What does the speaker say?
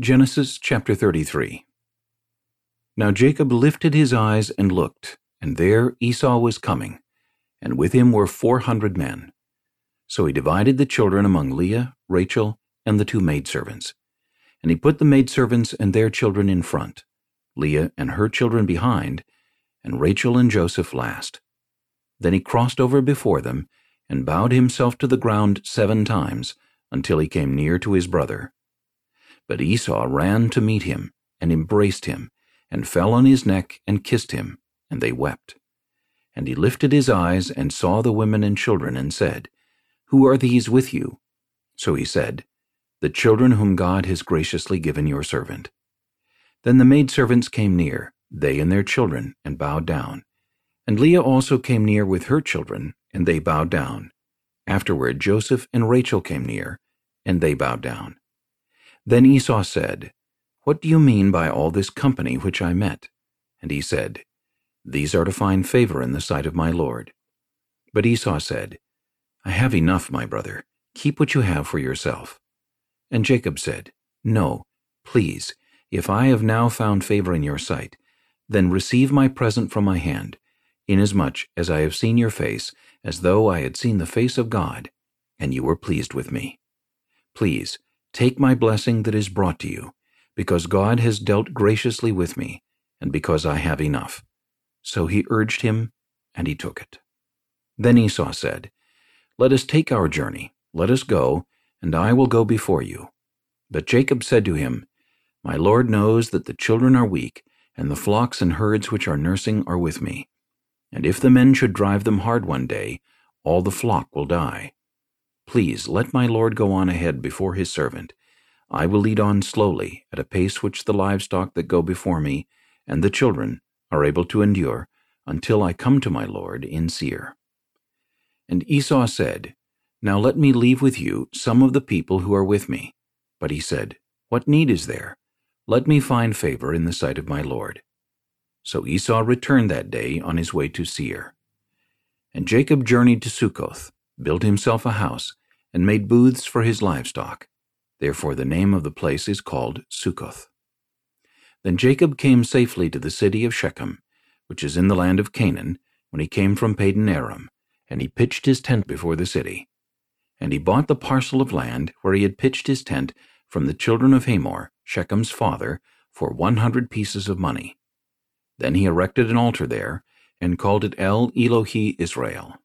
Genesis chapter 33 Now Jacob lifted his eyes and looked, and there Esau was coming, and with him were four hundred men. So he divided the children among Leah, Rachel, and the two maidservants. And he put the maidservants and their children in front, Leah and her children behind, and Rachel and Joseph last. Then he crossed over before them, and bowed himself to the ground seven times, until he came near to his brother. But Esau ran to meet him, and embraced him, and fell on his neck, and kissed him, and they wept. And he lifted his eyes, and saw the women and children, and said, Who are these with you? So he said, The children whom God has graciously given your servant. Then the maidservants came near, they and their children, and bowed down. And Leah also came near with her children, and they bowed down. Afterward Joseph and Rachel came near, and they bowed down. Then Esau said, What do you mean by all this company which I met? And he said, These are to find favor in the sight of my Lord. But Esau said, I have enough, my brother. Keep what you have for yourself. And Jacob said, No, please, if I have now found favor in your sight, then receive my present from my hand, inasmuch as I have seen your face, as though I had seen the face of God, and you were pleased with me. Please, Take my blessing that is brought to you, because God has dealt graciously with me, and because I have enough. So he urged him, and he took it. Then Esau said, Let us take our journey, let us go, and I will go before you. But Jacob said to him, My Lord knows that the children are weak, and the flocks and herds which are nursing are with me. And if the men should drive them hard one day, all the flock will die. Please let my lord go on ahead before his servant. I will lead on slowly, at a pace which the livestock that go before me, and the children, are able to endure, until I come to my lord in Seir. And Esau said, Now let me leave with you some of the people who are with me. But he said, What need is there? Let me find favor in the sight of my lord. So Esau returned that day on his way to Seir. And Jacob journeyed to Succoth, built himself a house, and made booths for his livestock. Therefore the name of the place is called Succoth. Then Jacob came safely to the city of Shechem, which is in the land of Canaan, when he came from Padan Aram, and he pitched his tent before the city. And he bought the parcel of land where he had pitched his tent from the children of Hamor, Shechem's father, for one hundred pieces of money. Then he erected an altar there, and called it El Elohe Israel.